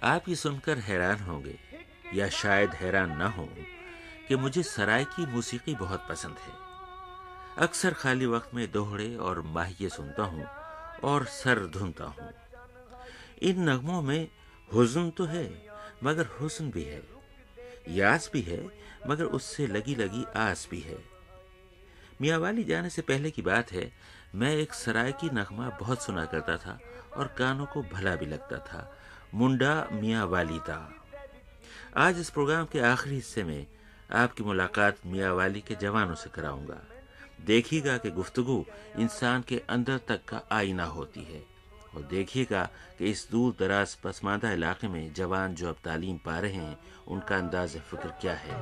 آپ یہ سن کر حیران ہوں گے یا شاید حیران نہ ہوں کہ مجھے سرائے کی موسیقی بہت پسند ہے۔ اکثر خالی وقت میں دوہڑے اور ماہیے سنتا ہوں اور سر دھنتا ہوں۔ ان نغموں میں حزن تو ہے، مگر حسن بھی ہے۔ یاس بھی ہے، مگر اس سے لگی لگی آس بھی ہے۔ میاں والی جانے سے پہلے کی بات ہے، میں ایک سرائے کی نغمہ بہت سنا کرتا تھا اور کانوں کو بھلا بھی لگتا تھا۔ منڈا میاں والی دا۔ آج اس پروگرام کے آخری حصے میں آپ کی ملاقات میاں والی کے جوانوں سے کراؤں گا۔ دیکھیے گا کہ گفتگو انسان کے اندر تک کا آئینہ ہوتی ہے۔ اور دیکھیے گا کہ اس دور دراز پسماندہ علاقے میں جوان جو اب تعلیم پا رہے ہیں، ان کا انداز فکر کیا ہے۔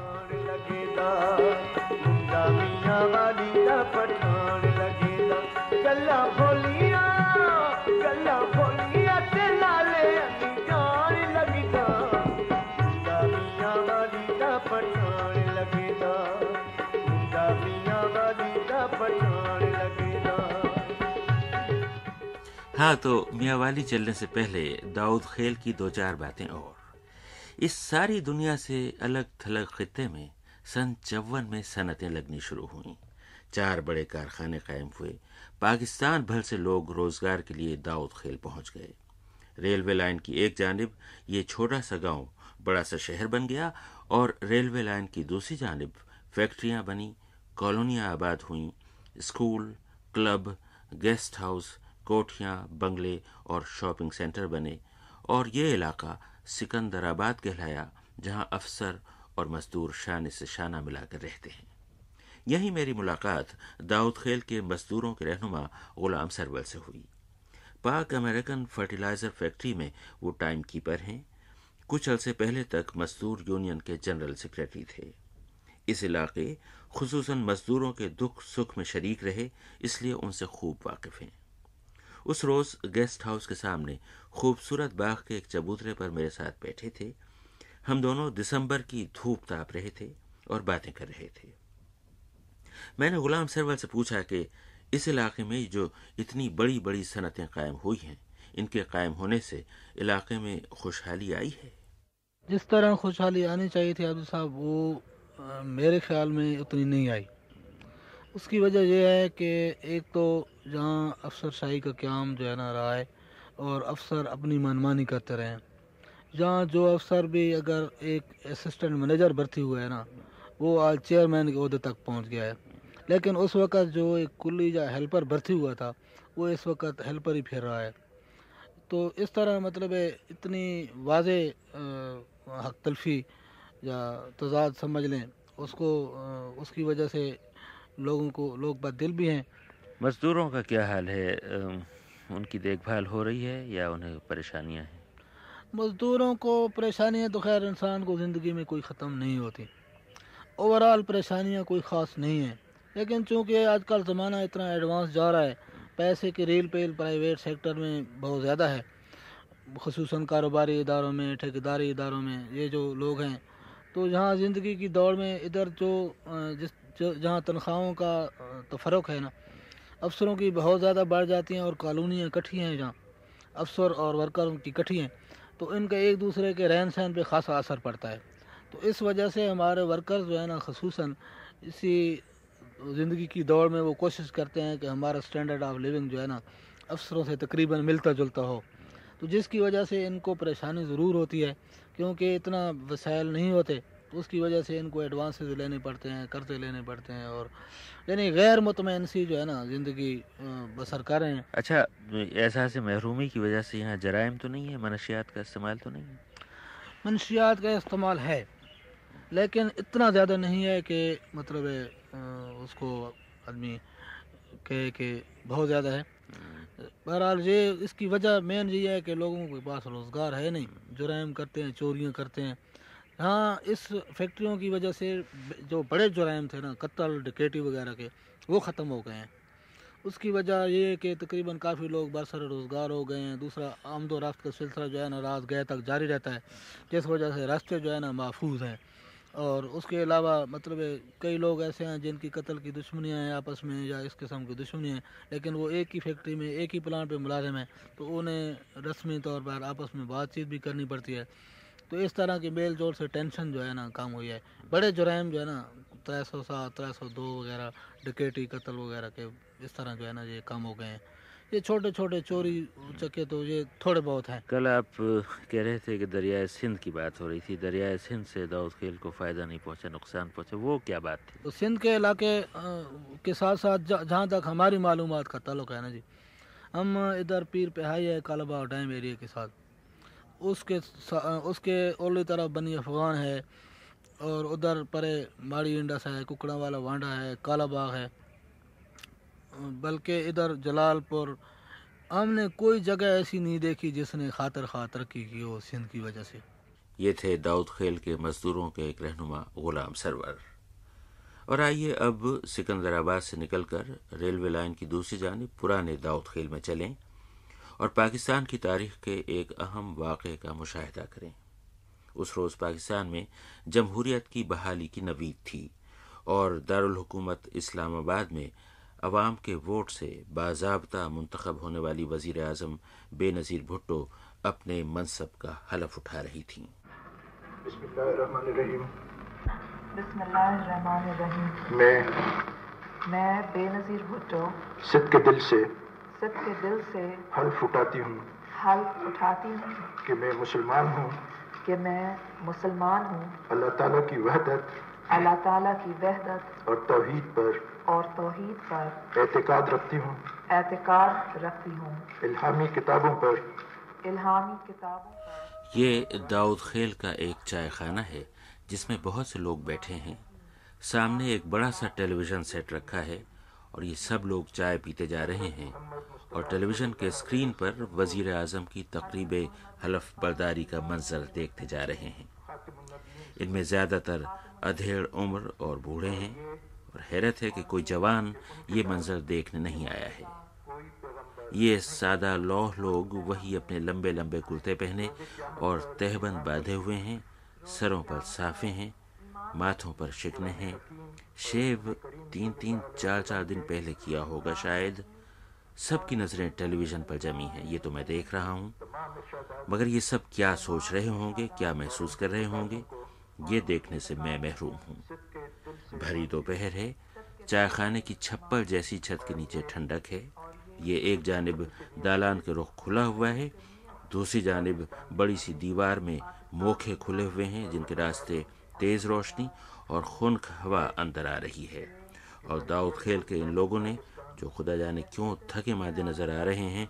ہاں تو میاں والی چلنے سے پہلے داؤد خیل کی دو چار باتیں اور۔ اس ساری دنیا سے الگ تھلگ خطے میں سن چون میں صنعتیں لگنی شروع ہوئیں۔ چار بڑے کارخانے قائم ہوئے۔ پاکستان بھر سے لوگ روزگار کے لیے داؤد خیل پہنچ گئے۔ ریلوے لائن کی ایک جانب یہ چھوٹا سا گاؤں، بڑا سا شہر بن گیا اور ریلوے لائن کی دوسری جانب فیکٹریاں بنی کالونیاں آباد ہوئیں، اسکول، کلب، گیسٹ ہاؤس کوٹھیاں، بنگلے اور شاپنگ سینٹر بنے اور یہ علاقہ سکندر آباد کہلایا جہاں افسر اور مزدور شانے سے شانہ ملا کر رہتے ہیں۔ یہی میری ملاقات داؤد خیل کے مزدوروں کے رہنما غلام سرول سے ہوئی۔ پاک امریکن فرٹیلائزر فیکٹری میں وہ ٹائم کیپر ہیں۔ کچھ عرصے پہلے تک مزدور یونین کے جنرل سیکرٹری تھے۔ اس علاقے خصوصاً مزدوروں کے دکھ سکھ میں شریک رہے، اس لیے ان سے خوب واقف ہیں۔ اس روز گیسٹ ہاؤس کے سامنے خوبصورت باغ کے ایک چبوترے پر میرے ساتھ بیٹھے تھے۔ ہم دونوں دسمبر کی دھوپ تاپ رہے تھے اور باتیں کر رہے تھے۔ میں نے غلام سرول سے پوچھا کہ اس علاقے میں جو اتنی بڑی بڑی صنعتیں قائم ہوئی ہیں، ان کے قائم ہونے سے علاقے میں خوشحالی آئی ہے؟ جس طرح خوشحالی آنی چاہیے تھی عبد صاحب، وہ میرے خیال میں اتنی نہیں آئی۔ اس کی وجہ یہ ہے کہ ایک تو جہاں افسر شاہی کا قیام جو ہے نا رہا ہے اور افسر اپنی منمانی کرتے رہے ہیں۔ جہاں جو افسر بھی اگر ایک اسسٹنٹ مینیجر بھرتی ہوا ہے نا، وہ آج چیئرمین کے عہدے تک پہنچ گیا ہے۔ لیکن اس وقت جو ایک کلی یا ہیلپر بھرتی ہوا تھا، وہ اس وقت ہیلپر ہی پھر رہا ہے۔ تو اس طرح مطلب ہے، اتنی واضح حق تلفی یا تضاد سمجھ لیں، اس کو اس کی وجہ سے لوگوں کو، لوگ بد دل بھی ہیں۔ مزدوروں کا کیا حال ہے؟ ان کی دیکھ بھال ہو رہی ہے یا انہیں پریشانیاں ہیں؟ مزدوروں کو پریشانیاں تو خیر انسان کو زندگی میں کوئی ختم نہیں ہوتی۔ اوور آل پریشانیاں کوئی خاص نہیں ہیں۔ لیکن چونکہ آج کل زمانہ اتنا ایڈوانس جا رہا ہے، پیسے کی ریل پیل پرائیویٹ سیکٹر میں بہت زیادہ ہے۔ خصوصاً کاروباری اداروں میں، ٹھیکیداری اداروں میں، یہ جو لوگ ہیں، تو جہاں زندگی کی دوڑ میں ادھر جو جس جہاں تنخواہوں کا تفرق ہے نا افسروں کی بہت زیادہ بڑھ جاتی ہیں اور کالونیاں اکٹھی ہیں جہاں افسر اور ورکروں کی کٹھی ہیں۔ تو ان کا ایک دوسرے کے رہن سہن پہ خاصا اثر پڑتا ہے۔ تو اس وجہ سے ہمارے ورکر جو ہے نا، خصوصاً اسی زندگی کی دوڑ میں وہ کوشش کرتے ہیں کہ ہمارا اسٹینڈرڈ آف لیونگ جو ہے نا، افسروں سے تقریباً ملتا جلتا ہو۔ تو جس کی وجہ سے ان کو پریشانی ضرور ہوتی ہے، کیونکہ اتنا وسائل نہیں ہوتے۔ تو اس کی وجہ سے ان کو ایڈوانسز لینے پڑتے ہیں قرضے لینے پڑتے ہیں اور یعنی غیر مطمئن سی جو ہے نا زندگی بسر کر رہے ہیں۔ اچھا احساس محرومی کی وجہ سے یہاں جرائم تو نہیں ہے منشیات کا استعمال تو نہیں ہے؟ منشیات کا استعمال ہے لیکن اتنا زیادہ نہیں ہے کہ مطلب اس کو آدمی کہے کہ بہت زیادہ ہے۔ بہرحال یہ اس کی وجہ مین یہ ہے کہ لوگوں کے پاس روزگار ہے نہیں۔ جرائم کرتے ہیں چوریاں کرتے ہیں۔ ہاں اس فیکٹریوں کی وجہ سے جو بڑے جرائم تھے نا، قتل ڈکیٹی وغیرہ کے، وہ ختم ہو گئے ہیں۔ اس کی وجہ یہ ہے کہ تقریباً کافی لوگ برسر روزگار ہو گئے ہیں۔ دوسرا، آمد و رفت کا سلسلہ جو ہے نا، رات گئے تک جاری رہتا ہے، جس وجہ سے راستے جو ہے نا محفوظ ہیں۔ اور اس کے علاوہ مطلب کئی لوگ ایسے ہیں جن کی قتل کی دشمنیاں ہیں آپس میں یا اس قسم کی دشمنیاں ہیں، لیکن وہ ایک ہی فیکٹری میں، ایک ہی پلانٹ پہ ملازم ہیں۔ تو انہیں رسمی طور پر آپس میں بات چیت بھی کرنی پڑتی ہے۔ تو اس طرح کی میل جوڑ سے ٹینشن جو ہے نا کام ہوئی ہے۔ بڑے جرائم جو ہے نا تر سو سات تر سو دو وغیرہ ڈکیٹی قتل وغیرہ کے اس طرح جو ہے نا یہ کام ہو گئے ہیں۔ یہ چھوٹے چھوٹے چوری چکے تو یہ تھوڑے بہت ہیں۔ کل آپ کہہ رہے تھے کہ دریائے سندھ کی بات ہو رہی تھی۔ دریائے سندھ سے داؤد کھیل کو فائدہ نہیں پہنچا نقصان پہنچا وہ کیا بات تھی؟ تو سندھ کے علاقے کے ساتھ ساتھ جہاں تک ہماری معلومات کا تعلق ہے نا جی ہم ادھر پیر پہائی ہے کالبا ڈیم ایریا کے ساتھ۔ اس کے اس کے اولی طرف بنی افغان ہے اور ادھر پرے ماڑی انڈس ہے، ککڑا والا وانڈا ہے، کالا باغ ہے۔ بلکہ ادھر جلال پور ہم نے کوئی جگہ ایسی نہیں دیکھی جس نے خاطر خواہ ترقی کی ہو سندھ کی وجہ سے۔ یہ تھے داؤد خیل کے مزدوروں کے ایک رہنما غلام سرور۔ اور آئیے اب سکندر آباد سے نکل کر ریلوے لائن کی دوسری جانب پرانے داؤد خیل میں چلیں۔ اور پاکستان کی تاریخ کے ایک اہم واقعے کا مشاہدہ کریں۔ اس روز پاکستان میں جمہوریت کی بحالی کی نوید تھی اور دارالحکومت اسلام آباد میں عوام کے ووٹ سے باضابطہ منتخب ہونے والی وزیر اعظم بے نظیر بھٹو اپنے منصب کا حلف اٹھا رہی تھیں۔ بسم اللہ الرحمن الرحیم۔ بسم اللہ الرحمن الرحیم۔ میں میں بے نظیر بھٹو صد کے دل سے سب کے دل سے حلف اٹھاتی ہوں۔ حلف اٹھاتی ہوں۔ کہ میں مسلمان ہوں۔ کہ میں مسلمان ہوں۔ اللہ تعالیٰ کی وحدت اللہ تعالیٰ کی وحدت اور توحید پر اور توحید پر اعتقاد رکھتی ہوں۔ اعتقاد رکھتی ہوں۔ الہامی کتابوں پر الہامی کتابوں پر یہ داؤد خیل کا ایک چائے خانہ ہے جس میں بہت سے لوگ بیٹھے ہیں۔ سامنے ایک بڑا سا ٹیلی ویژن سیٹ رکھا ہے۔ اور یہ سب لوگ چائے پیتے جا رہے ہیں اور ٹیلی ویژن کے اسکرین پر وزیر اعظم کی تقریب حلف برداری کا منظر دیکھتے جا رہے ہیں۔ ان میں زیادہ تر ادھیڑ عمر اور بوڑھے ہیں اور حیرت ہے کہ کوئی جوان یہ منظر دیکھنے نہیں آیا ہے۔ یہ سادہ لوہ لوگ وہی اپنے لمبے لمبے کرتے پہنے اور تہبند باندھے ہوئے ہیں، سروں پر صافے ہیں ماتھوں پر شکنے ہیں شیو تین تین چار چار دن پہلے کیا ہوگا شاید۔ سب کی نظریں ٹیلی ویژن پر جمی ہیں، یہ تو میں دیکھ رہا ہوں۔ مگر یہ سب کیا سوچ رہے ہوں گے، کیا محسوس کر رہے ہوں گے؟ یہ دیکھنے سے میں محروم ہوں۔ بھری دوپہر ہے، چائے خانے کی چھپر جیسی چھت کے نیچے ٹھنڈک ہے۔ یہ ایک جانب دالان کے رخ کھلا ہوا ہے، دوسری جانب بڑی سی دیوار میں موکھے کھلے ہوئے ہیں جن کے راستے تیز روشنی اور خنک ہوا اندر آ رہی ہے۔ اور داؤد کھیل کے ان لوگوں نے جو خدا جانے کیوں تھکے مادے نظر آ رہے ہیں،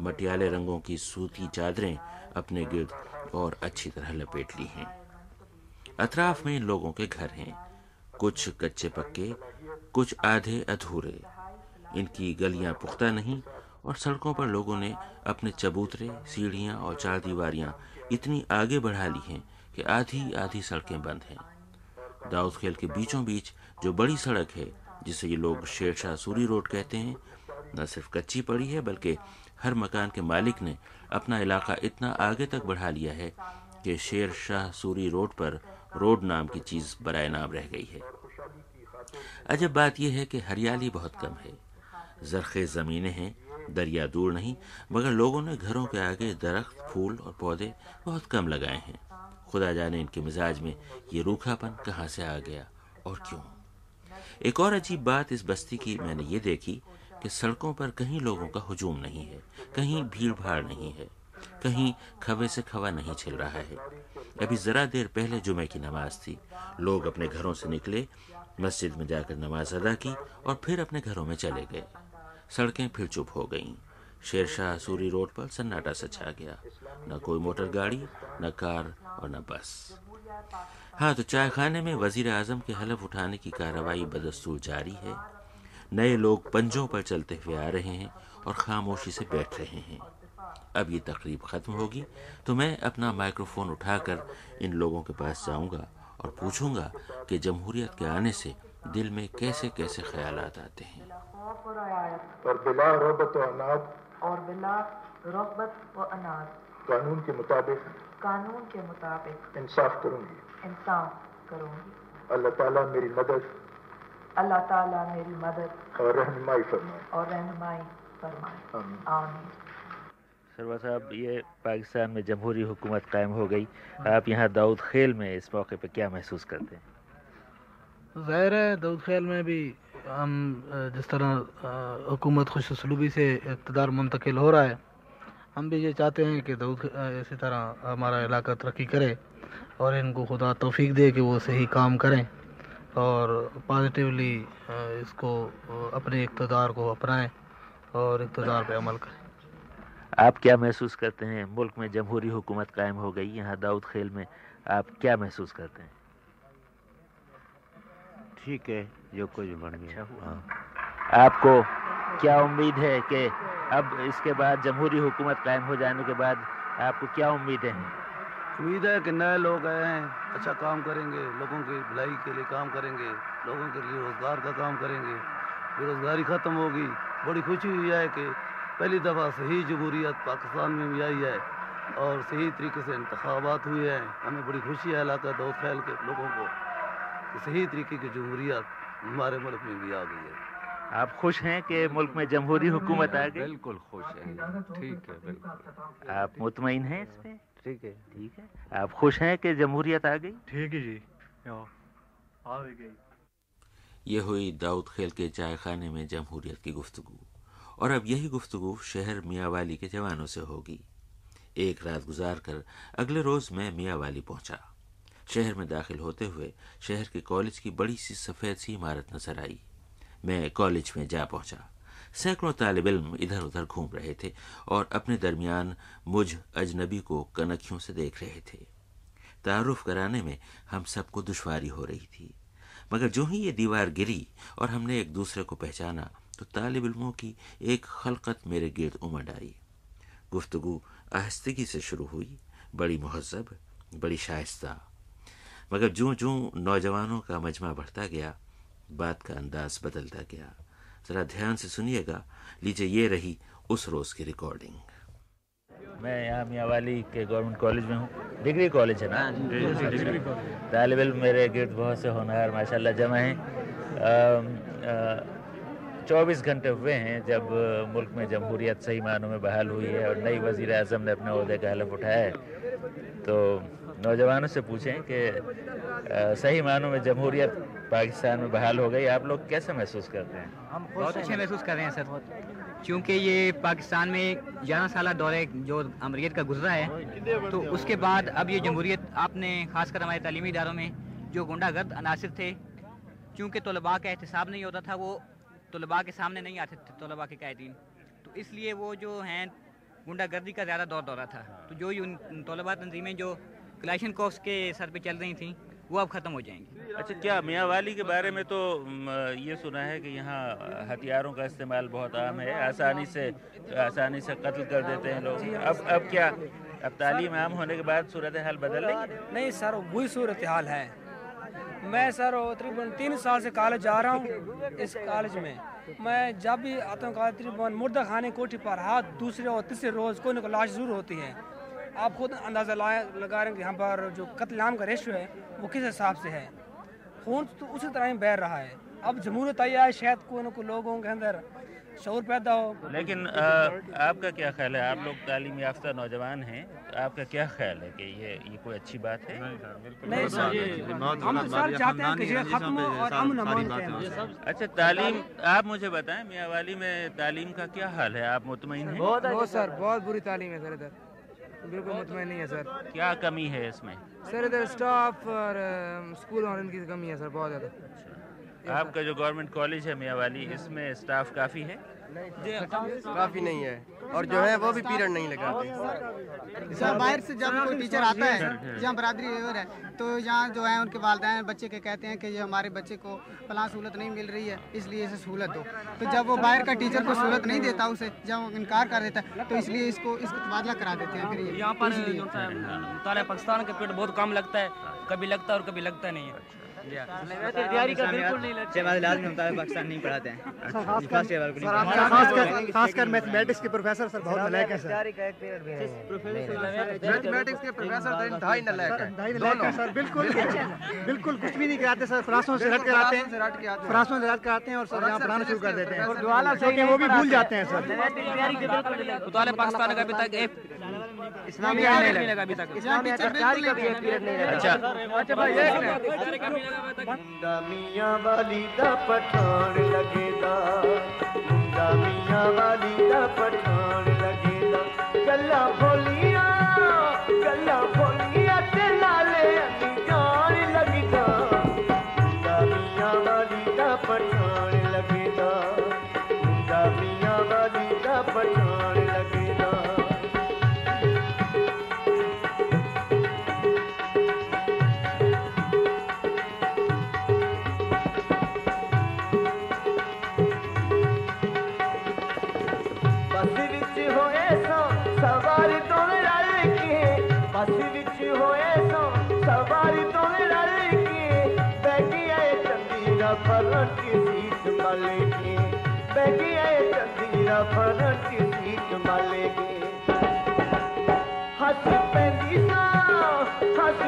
مٹیالے رنگوں کی سوتی چادریں اپنے گرد اور اچھی طرح لپیٹ لی ہیں۔ اطراف میں لوگوں کے گھر ہیں۔ کچھ کچے پکے، کچھ آدھے ادھورے۔ ان کی گلیاں پختہ نہیں اور سڑکوں پر لوگوں نے اپنے چبوترے، سیڑھیاں اور چار دیواریاں اتنی آگے بڑھا لی ہیں کہ آدھی آدھی سڑکیں بند ہیں۔ داؤد کھیل کے بیچوں بیچ جو بڑی سڑک ہے، جسے یہ لوگ شیر شاہ سوری روڈ کہتے ہیں، نہ صرف کچی پڑی ہے، بلکہ ہر مکان کے مالک نے اپنا علاقہ اتنا آگے تک بڑھا لیا ہے کہ شیر شاہ سوری روڈ پر روڈ نام کی چیز برائے نام رہ گئی ہے۔ عجب بات یہ ہے کہ ہریالی بہت کم ہے۔ زرخیز زمینیں ہیں، دریا دور نہیں، مگر لوگوں نے گھروں کے آگے درخت، پھول اور پودے بہت کم لگائے ہیں۔ خدا جانے ان کے مزاج میں یہ روکھا پن کہاں سے آ گیا اور کیوں؟ ایک اور عجیب بات اس بستی کی میں نے یہ دیکھی کہ سڑکوں پر کہیں لوگوں کا ہجوم نہیں ہے، کہیں بھیڑ بھاڑ نہیں ہے، کہیں کھوے سے کھوا نہیں چل رہا ہے۔ ابھی ذرا دیر پہلے جمعے کی نماز تھی۔ لوگ اپنے گھروں سے نکلے، مسجد میں جا کر نماز ادا کی اور پھر اپنے گھروں میں چلے گئے۔ سڑکیں پھر چپ ہو گئیں۔ شیر شاہ سوری روڈ پر سناٹا سے چھا گیا۔ نہ کوئی موٹر گاڑی، نہ کار اور نہ بس۔ ہاں تو چائے خانے میں وزیر اعظم کے حلف اٹھانے کی کارروائی بدستور جاری ہے۔ نئے لوگ پنجوں پر چلتے ہوئے آ رہے ہیں اور خاموشی سے بیٹھ رہے ہیں۔ اب یہ تقریب ختم ہوگی، تو میں اپنا مائکروفون اٹھا کر ان لوگوں کے پاس جاؤں گا اور پوچھوں گا کہ جمہوریت کے آنے سے دل میں کیسے کیسے خیالات آتے ہیں۔ اور بلا رغبت و اناج۔ قانون کے مطابق قانون کے مطابق انصاف کروں گی۔ انصاف کروں گی۔ اللہ تعالیٰ میری مدد اللہ تعالیٰ میری مدد اور رہنمائی فرمائے۔ اور رہنمائی فرمائے۔ آمین۔ سروا صاحب یہ پاکستان میں جمہوری حکومت قائم ہو گئی۔ آپ یہاں داؤد خیل میں اس موقع پہ کیا محسوس کرتے ہیں؟ ظاہر ہے داؤد خیل میں بھی ہم جس طرح حکومت خوش اسلوبی سے اقتدار منتقل ہو رہا ہے، ہم بھی یہ چاہتے ہیں کہ دعود اسی طرح ہمارا علاقہ ترقی کرے اور ان کو خدا توفیق دے کہ وہ صحیح کام کریں اور پازیٹیولی اس کو اپنے اقتدار کو اپنائیں اور اقتدار پہ عمل کریں۔ آپ کیا محسوس کرتے ہیں؟ ملک میں جمہوری حکومت قائم ہو گئی، یہاں داؤد خیل میں آپ کیا محسوس کرتے ہیں؟ ٹھیک ہے جو کچھ بن گیا۔ اچھا ہاں۔ آپ کو کیا امید ہے کہ اب اس کے بعد جمہوری حکومت قائم ہو جانے کے بعد آپ کو کیا امیدیں ہیں امید ہے کہ نئے لوگ آئے ہیں اچھا کام کریں گے لوگوں کی بھلائی کے لیے کام کریں گے لوگوں کے لیے روزگار کا کام کریں گے۔ بے روزگاری ختم ہوگی۔ بڑی خوشی ہوئی ہے کہ پہلی دفعہ صحیح جمہوریت پاکستان میں بھی آئی ہے اور صحیح طریقے سے انتخابات ہوئے ہیں۔ ہمیں بڑی خوشی ہے علاقہ دو خیل کے لوگوں کو۔ صحیح طریقے کی جمہوریت ہمارے ملک میں بھی آ گئی ہے۔ آپ خوش ہیں کہ ملک میں جمہوری حکومت آ گئی؟ بالکل خوش ہے ٹھیک ہے بالکل۔ آپ مطمئن ہیں اس پہ؟ ٹھیک ہے۔ ٹھیک ہے۔ آپ خوش ہیں کہ جمہوریت آ گئی؟ ٹھیک ہے جی۔ آ گئی۔ یہ ہوئی داؤد خیل کے چائے خانے میں جمہوریت کی گفتگو۔ اور اب یہی گفتگو شہر میاں والی کے جوانوں سے ہوگی۔ ایک رات گزار کر اگلے روز میں میاں والی پہنچا۔ شہر میں داخل ہوتے ہوئے شہر کے کالج کی بڑی سی سفید سی عمارت نظر آئی۔ میں کالج میں جا پہنچا۔ سینکڑوں طالب علم ادھر ادھر گھوم رہے تھے اور اپنے درمیان مجھ اجنبی کو کنکھیوں سے دیکھ رہے تھے۔ تعارف کرانے میں ہم سب کو دشواری ہو رہی تھی۔ مگر جو ہی یہ دیوار گری اور ہم نے ایک دوسرے کو پہچانا تو طالب علموں کی ایک خلقت میرے گرد امڈ آئی۔ گفتگو آہستگی سے شروع ہوئی۔ بڑی مہذب، بڑی شائستہ۔ مگر جوں جوں نوجوانوں کا مجمع بڑھتا گیا بات کا انداز بدلتا گیا۔ ذرا دھیان سے سنیے گا۔ لیجیے یہ رہی اس روز کی ریکارڈنگ میں یہاں میاں والی کے گورنمنٹ کالج میں ہوں۔ ڈگری کالج ہے نا؟ طالب علم میرے گرد بہت سے ہونہار ماشاء اللہ جمع ہیں۔ چوبیس گھنٹے ہوئے ہیں جب ملک میں جمہوریت صحیح معنوں میں بحال ہوئی ہے اور نئی وزیر اعظم نے اپنے عہدے کا حلف اٹھایا ہے۔ تو نوجوانوں سے پوچھیں کہ صحیح معنوں میں جمہوریت پاکستان میں بحال ہو گئی، آپ لوگ کیسے محسوس کرتے ہیں؟ ہم بہت اچھے محسوس کر رہے ہیں سر۔ کیونکہ یہ پاکستان میں گیارہ سالہ دورے جو امریت کا گزرا ہے، تو اس کے بعد اب یہ جمہوریت آپ نے، خاص کر ہمارے تعلیمی اداروں میں جو گنڈا گرد عناصر تھے کیونکہ طلباء کا احتساب نہیں ہوتا تھا، وہ طلباء کے سامنے نہیں آتے تھے، طلباء کے قائدین۔ تو اس لیے وہ جو ہیں گنڈا گردی کا زیادہ دور دورہ تھا۔ تو جو ان طلباء تنظیمیں جو کلیشن کوفس کے سر پہ چل رہی تھیں وہ اب ختم ہو جائیں گی۔ اچھا کیا میاں والی کے بارے میں تو یہ سنا ہے کہ یہاں ہتھیاروں کا استعمال بہت عام ہے آسانی سے آسانی سے قتل کر دیتے ہیں لوگ۔ اب اب کیا اب تعلیم عام ہونے کے بعد صورت حال بدل رہی نہیں سر وہی صورت حال ہے۔ میں سر تقریباً تین سال سے کالج جا رہا ہوں اس کالج میں۔ میں جب بھی آتا ہوں کالج بھون مردہ خانے کوٹھی پر ہاتھ دوسرے اور تیسرے روز کوئی نہ کوئی لاش ضرور ہوتی ہے۔ آپ خود اندازہ لگا رہے ہیں کہ یہاں پر جو قتل عام کا ریشو ہے، وہ کس حساب سے ہے؟ خون تو اسی طرح ہی بہہ رہا ہے۔ اب جمہوریت آئی ہے، شاید کوئی نہ کوئی لوگوں کے اندر شعور پیدا ہو۔ لیکن آپ کا کیا خیال ہے؟ آپ لوگ تعلیم یافتہ نوجوان ہیں آپ کا کیا خیال ہے کہ یہ یہ کوئی اچھی بات ہے؟ نہیں سر ہم سر چاہتے ہیں کہ یہ ختم ہو اور امن امان کے اچھا تعلیم آپ مجھے بتائیں میاں والی میں تعلیم کا کیا حال ہے؟ آپ مطمئن ہیں؟ بہت سر بہت بری تعلیم ہے سر ادھر۔ بالکل مطمئن نہیں ہے سر۔ کیا کمی ہے اس میں؟ سر ادھر اسٹاف اور اسکول اور ان کی کمی ہے سر بہت زیادہ۔ آپ کا جو گورنمنٹ کالج ہے میاں والی اس میں اسٹاف کافی ہے کافی نہیں ہے۔ اور جو ہے وہ بھی پیریڈ نہیں لگاتے۔ سر باہر سے جب کوئی ٹیچر آتا ہے جہاں برادری ویور ہے تو یہاں جو ہے ان کے والدین بچے کے کہتے ہیں کہ یہ ہمارے بچے کو فلاں سہولت نہیں مل رہی ہے اس لیے اسے سہولت دو۔ تو جب وہ باہر کا ٹیچر کو سہولت نہیں دیتا اسے جب وہ انکار کر دیتا ہے تو اس لیے اس کو اس کو تبادلہ کرا دیتے ہیں۔ پھر یہاں پر مطالعہ پاکستان کا پیریڈ بہت کم لگتا ہے کبھی لگتا ہے اور کبھی لگتا نہیں ہے۔ تیاری کا بالکل نہیں لگتا لازمی ہوتا ہے پاکستان نہیں پڑھاتے ہیں خاص کر میتھمیٹکس کے پروفیسر سر بہت نلائق ہیں سر میتھمیٹکس کے پروفیسر تو انتہائی نلائق ہیں ڈھائی نلائق ہیں سر بالکل بالکل کچھ بھی نہیں کراتے سر فرانسوں سے رٹ کر آتے ہیں فرانسوں سے رٹ کر آتے ہیں اور سر یہاں پڑھانا شروع کر دیتے ہیں وہ بھی بھول جاتے ہیں سر مطالعہ پاکستان کا ابھی تک ایک اسلامی نہیں لگا ابھی تک اسلامی کا بھی پیریڈ نہیں لگا اچھا اچھا بھائی ایک منڈا میاں والی دا پٹھان لگے دا منڈا میاں والی دا پٹھان لگے دا چلا بھولی مالے گے بگیا تندیرا فرن سیٹ مالے گے ہس پہنی سا ہس